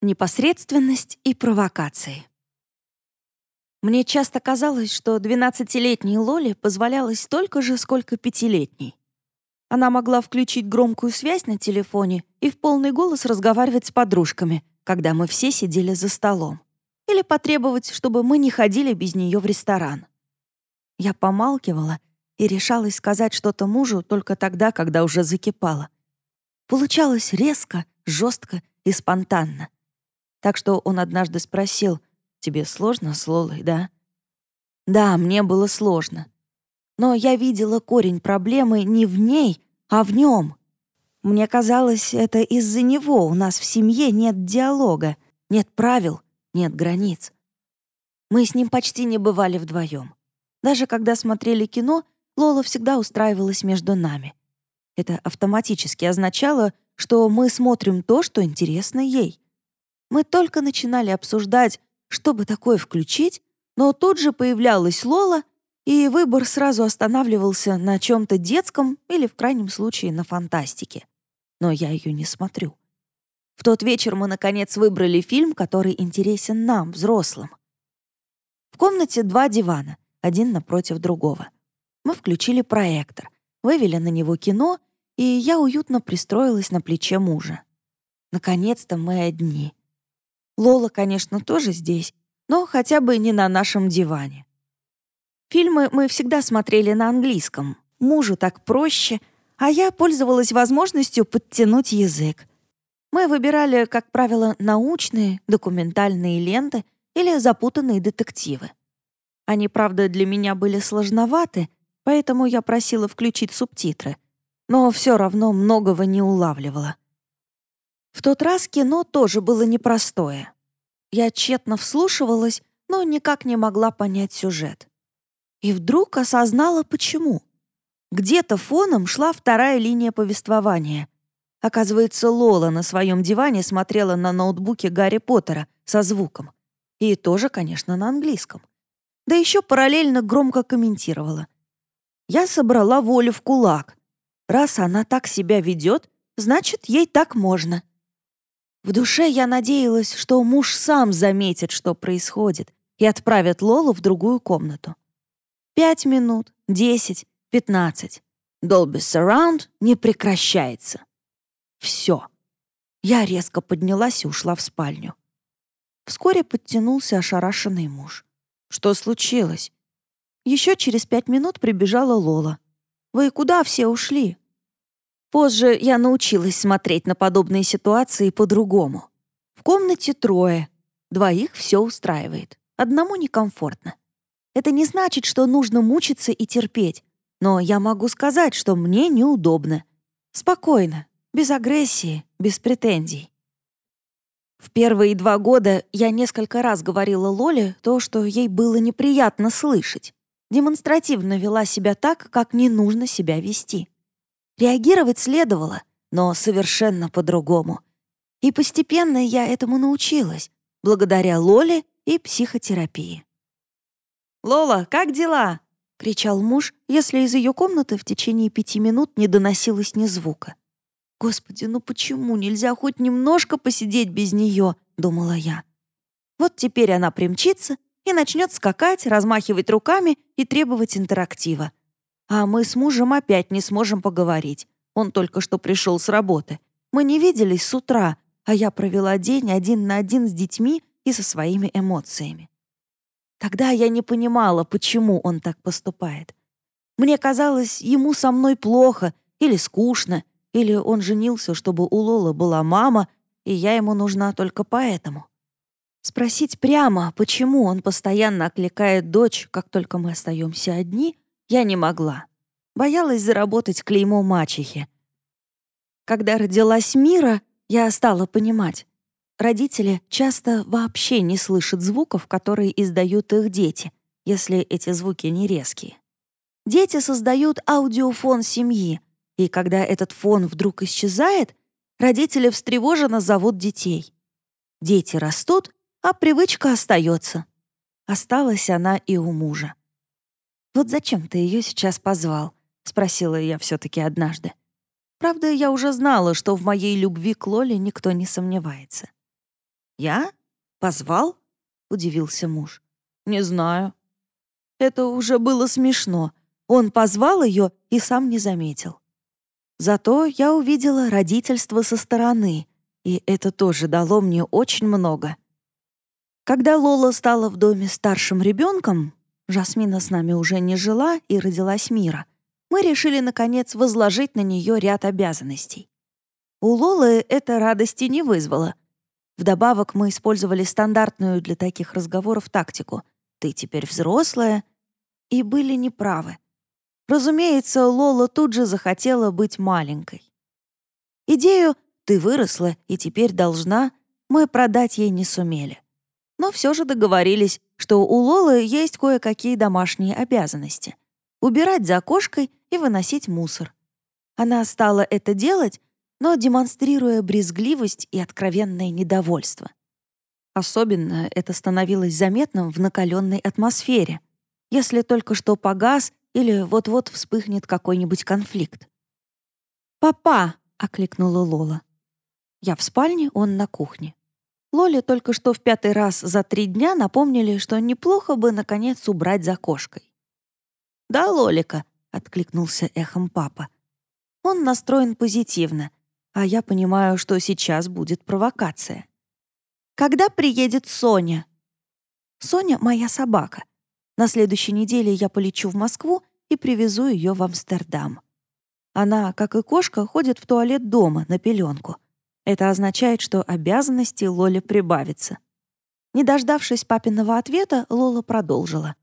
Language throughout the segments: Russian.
Непосредственность и провокации. Мне часто казалось, что 12-летней Лоле позволялось столько же, сколько пятилетней. Она могла включить громкую связь на телефоне и в полный голос разговаривать с подружками, когда мы все сидели за столом. Или потребовать, чтобы мы не ходили без нее в ресторан. Я помалкивала и решалась сказать что-то мужу только тогда, когда уже закипала. Получалось резко, жестко и спонтанно. Так что он однажды спросил, «Тебе сложно с Лолой, да?» Да, мне было сложно. Но я видела корень проблемы не в ней, а в нем. Мне казалось, это из-за него у нас в семье нет диалога, нет правил, нет границ. Мы с ним почти не бывали вдвоем. Даже когда смотрели кино, Лола всегда устраивалась между нами. Это автоматически означало, что мы смотрим то, что интересно ей. Мы только начинали обсуждать, чтобы такое включить, но тут же появлялась Лола, и выбор сразу останавливался на чем-то детском или, в крайнем случае, на фантастике. Но я ее не смотрю. В тот вечер мы, наконец, выбрали фильм, который интересен нам, взрослым. В комнате два дивана, один напротив другого. Мы включили проектор, вывели на него кино, и я уютно пристроилась на плече мужа. Наконец-то мы одни. Лола, конечно, тоже здесь, но хотя бы не на нашем диване. Фильмы мы всегда смотрели на английском. Мужу так проще, а я пользовалась возможностью подтянуть язык. Мы выбирали, как правило, научные, документальные ленты или запутанные детективы. Они, правда, для меня были сложноваты, поэтому я просила включить субтитры, но все равно многого не улавливала. В тот раз кино тоже было непростое. Я тщетно вслушивалась, но никак не могла понять сюжет. И вдруг осознала, почему. Где-то фоном шла вторая линия повествования. Оказывается, Лола на своем диване смотрела на ноутбуке Гарри Поттера со звуком. И тоже, конечно, на английском. Да еще параллельно громко комментировала. Я собрала волю в кулак. Раз она так себя ведет, значит, ей так можно. В душе я надеялась, что муж сам заметит, что происходит, и отправит Лолу в другую комнату. Пять минут, десять, пятнадцать. Dolby Surround не прекращается. Все. Я резко поднялась и ушла в спальню. Вскоре подтянулся ошарашенный муж. Что случилось? Еще через пять минут прибежала Лола. «Вы куда все ушли?» Позже я научилась смотреть на подобные ситуации по-другому. В комнате трое. Двоих все устраивает. Одному некомфортно. Это не значит, что нужно мучиться и терпеть. Но я могу сказать, что мне неудобно. Спокойно, без агрессии, без претензий. В первые два года я несколько раз говорила Лоле то, что ей было неприятно слышать. Демонстративно вела себя так, как не нужно себя вести. Реагировать следовало, но совершенно по-другому. И постепенно я этому научилась, благодаря Лоле и психотерапии. «Лола, как дела?» — кричал муж, если из ее комнаты в течение пяти минут не доносилось ни звука. «Господи, ну почему нельзя хоть немножко посидеть без нее?» — думала я. Вот теперь она примчится и начнет скакать, размахивать руками и требовать интерактива. А мы с мужем опять не сможем поговорить. Он только что пришел с работы. Мы не виделись с утра, а я провела день один на один с детьми и со своими эмоциями. Тогда я не понимала, почему он так поступает. Мне казалось, ему со мной плохо или скучно, или он женился, чтобы у Лолы была мама, и я ему нужна только поэтому. Спросить прямо, почему он постоянно окликает дочь, как только мы остаемся одни, я не могла. Боялась заработать клеймо мачехи. Когда родилась Мира, я стала понимать. Родители часто вообще не слышат звуков, которые издают их дети, если эти звуки не резкие. Дети создают аудиофон семьи, и когда этот фон вдруг исчезает, родители встревоженно зовут детей. Дети растут, а привычка остается. Осталась она и у мужа. «Вот зачем ты ее сейчас позвал?» — спросила я все-таки однажды. Правда, я уже знала, что в моей любви к Лоле никто не сомневается. «Я? Позвал?» — удивился муж. «Не знаю». Это уже было смешно. Он позвал ее и сам не заметил. Зато я увидела родительство со стороны, и это тоже дало мне очень много. Когда Лола стала в доме старшим ребенком, Жасмина с нами уже не жила и родилась Мира, мы решили, наконец, возложить на нее ряд обязанностей. У Лолы это радости не вызвало. Вдобавок мы использовали стандартную для таких разговоров тактику «ты теперь взрослая», и были неправы. Разумеется, Лола тут же захотела быть маленькой. Идею «ты выросла и теперь должна» мы продать ей не сумели. Но все же договорились, что у Лолы есть кое-какие домашние обязанности. Убирать за кошкой и выносить мусор. Она стала это делать, но демонстрируя брезгливость и откровенное недовольство. Особенно это становилось заметным в накаленной атмосфере, если только что погас или вот-вот вспыхнет какой-нибудь конфликт. «Папа!» — окликнула Лола. Я в спальне, он на кухне. Лоле только что в пятый раз за три дня напомнили, что неплохо бы, наконец, убрать за кошкой. «Да, Лолика», — откликнулся эхом папа. Он настроен позитивно, а я понимаю, что сейчас будет провокация. «Когда приедет Соня?» «Соня — моя собака. На следующей неделе я полечу в Москву и привезу ее в Амстердам. Она, как и кошка, ходит в туалет дома на пеленку. Это означает, что обязанности Лоле прибавится. Не дождавшись папиного ответа, Лола продолжила.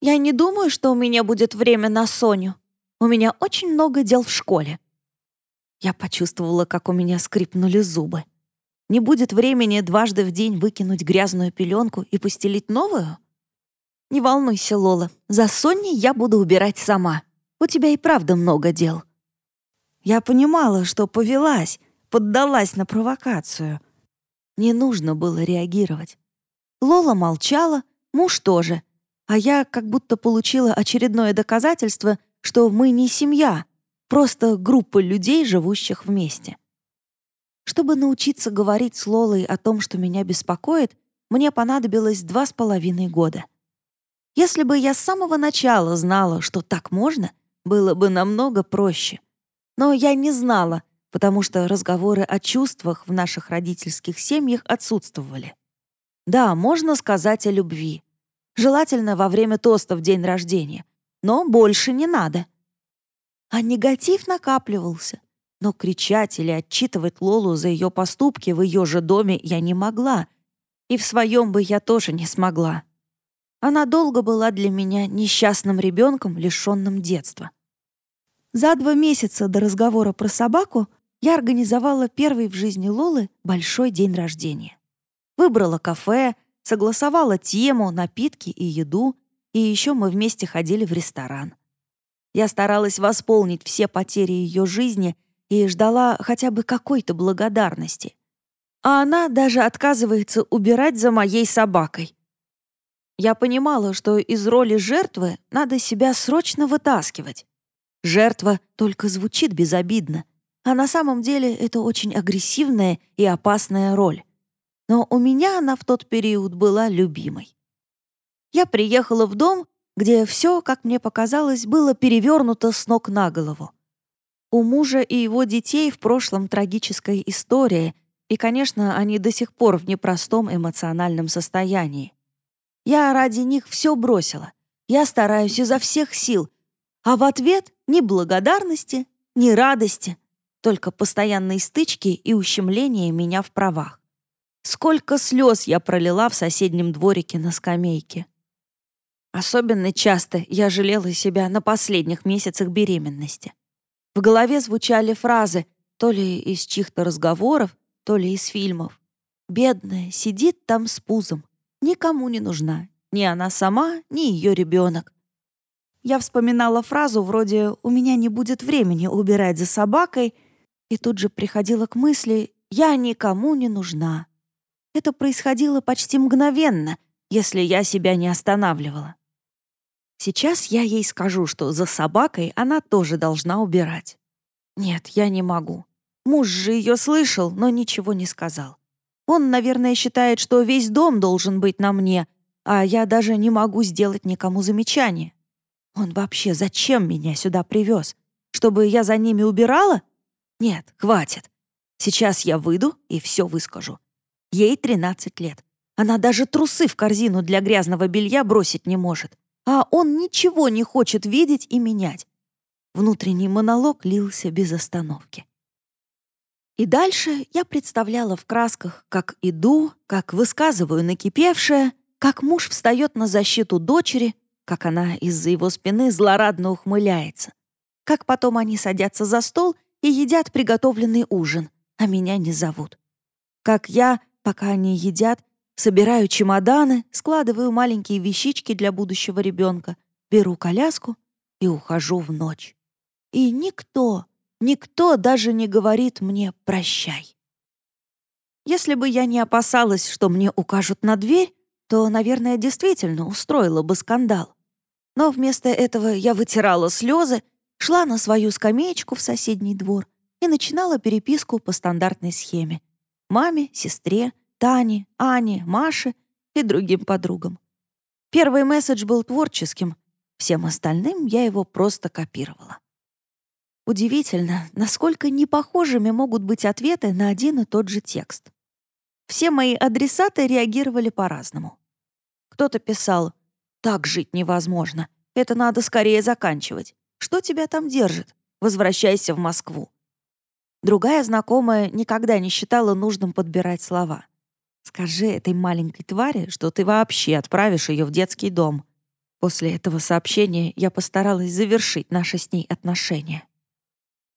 «Я не думаю, что у меня будет время на Соню. У меня очень много дел в школе». Я почувствовала, как у меня скрипнули зубы. Не будет времени дважды в день выкинуть грязную пеленку и постелить новую? «Не волнуйся, Лола, за Соней я буду убирать сама. У тебя и правда много дел». Я понимала, что повелась, поддалась на провокацию. Не нужно было реагировать. Лола молчала, муж тоже, а я как будто получила очередное доказательство, что мы не семья, просто группа людей, живущих вместе. Чтобы научиться говорить с Лолой о том, что меня беспокоит, мне понадобилось два с половиной года. Если бы я с самого начала знала, что так можно, было бы намного проще. Но я не знала, потому что разговоры о чувствах в наших родительских семьях отсутствовали. Да, можно сказать о любви. Желательно во время тоста в день рождения. Но больше не надо. А негатив накапливался. Но кричать или отчитывать Лолу за ее поступки в ее же доме я не могла. И в своем бы я тоже не смогла. Она долго была для меня несчастным ребенком, лишенным детства. За два месяца до разговора про собаку я организовала первый в жизни Лолы большой день рождения. Выбрала кафе, согласовала тему, напитки и еду, и еще мы вместе ходили в ресторан. Я старалась восполнить все потери ее жизни и ждала хотя бы какой-то благодарности. А она даже отказывается убирать за моей собакой. Я понимала, что из роли жертвы надо себя срочно вытаскивать. Жертва только звучит безобидно, а на самом деле это очень агрессивная и опасная роль. Но у меня она в тот период была любимой. Я приехала в дом, где все, как мне показалось, было перевернуто с ног на голову. У мужа и его детей в прошлом трагическая история, и, конечно, они до сих пор в непростом эмоциональном состоянии. Я ради них все бросила. Я стараюсь изо всех сил. А в ответ ни благодарности, ни радости, только постоянные стычки и ущемления меня в правах. Сколько слез я пролила в соседнем дворике на скамейке. Особенно часто я жалела себя на последних месяцах беременности. В голове звучали фразы то ли из чьих-то разговоров, то ли из фильмов. «Бедная сидит там с пузом, никому не нужна, ни она сама, ни ее ребенок. Я вспоминала фразу вроде «у меня не будет времени убирать за собакой», и тут же приходила к мысли «я никому не нужна». Это происходило почти мгновенно, если я себя не останавливала. Сейчас я ей скажу, что за собакой она тоже должна убирать. Нет, я не могу. Муж же ее слышал, но ничего не сказал. Он, наверное, считает, что весь дом должен быть на мне, а я даже не могу сделать никому замечание. Он вообще зачем меня сюда привез? Чтобы я за ними убирала? Нет, хватит. Сейчас я выйду и все выскажу. Ей 13 лет. Она даже трусы в корзину для грязного белья бросить не может. А он ничего не хочет видеть и менять. Внутренний монолог лился без остановки. И дальше я представляла в красках, как иду, как высказываю накипевшее, как муж встает на защиту дочери, как она из-за его спины злорадно ухмыляется, как потом они садятся за стол и едят приготовленный ужин, а меня не зовут. Как я, пока они едят, собираю чемоданы, складываю маленькие вещички для будущего ребенка, беру коляску и ухожу в ночь. И никто, никто даже не говорит мне «прощай». Если бы я не опасалась, что мне укажут на дверь, то, наверное, действительно устроила бы скандал. Но вместо этого я вытирала слезы, шла на свою скамеечку в соседний двор и начинала переписку по стандартной схеме. Маме, сестре, Тане, Ане, Маше и другим подругам. Первый месседж был творческим, всем остальным я его просто копировала. Удивительно, насколько непохожими могут быть ответы на один и тот же текст. Все мои адресаты реагировали по-разному. Кто-то писал «Так жить невозможно. Это надо скорее заканчивать. Что тебя там держит? Возвращайся в Москву». Другая знакомая никогда не считала нужным подбирать слова. «Скажи этой маленькой твари, что ты вообще отправишь ее в детский дом». После этого сообщения я постаралась завершить наши с ней отношения.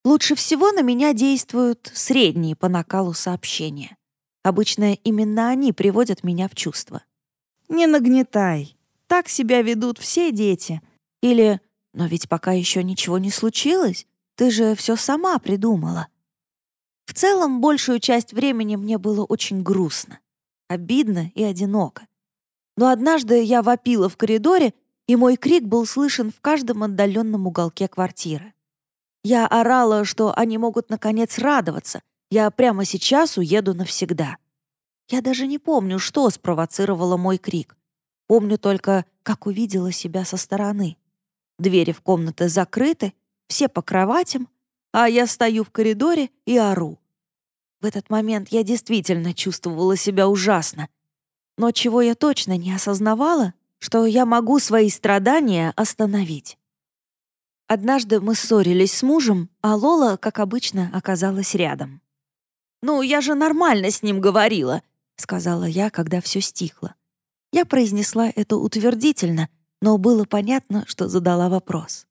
Лучше всего на меня действуют средние по накалу сообщения. Обычно именно они приводят меня в чувство. «Не нагнетай. Так себя ведут все дети». Или «Но ведь пока еще ничего не случилось. Ты же все сама придумала». В целом, большую часть времени мне было очень грустно, обидно и одиноко. Но однажды я вопила в коридоре, и мой крик был слышен в каждом отдаленном уголке квартиры. Я орала, что они могут наконец радоваться. Я прямо сейчас уеду навсегда. Я даже не помню, что спровоцировало мой крик. Помню только, как увидела себя со стороны. Двери в комнаты закрыты, все по кроватям, а я стою в коридоре и ору. В этот момент я действительно чувствовала себя ужасно. Но чего я точно не осознавала, что я могу свои страдания остановить. Однажды мы ссорились с мужем, а Лола, как обычно, оказалась рядом. «Ну, я же нормально с ним говорила», — сказала я, когда все стихло. Я произнесла это утвердительно, но было понятно, что задала вопрос.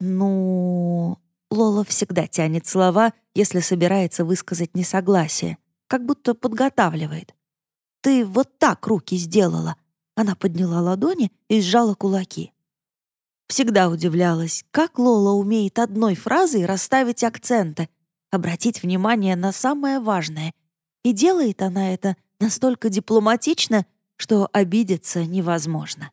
«Ну...» Лола всегда тянет слова, если собирается высказать несогласие, как будто подготавливает. «Ты вот так руки сделала!» Она подняла ладони и сжала кулаки. Всегда удивлялась, как Лола умеет одной фразой расставить акценты, обратить внимание на самое важное. И делает она это настолько дипломатично, что обидеться невозможно.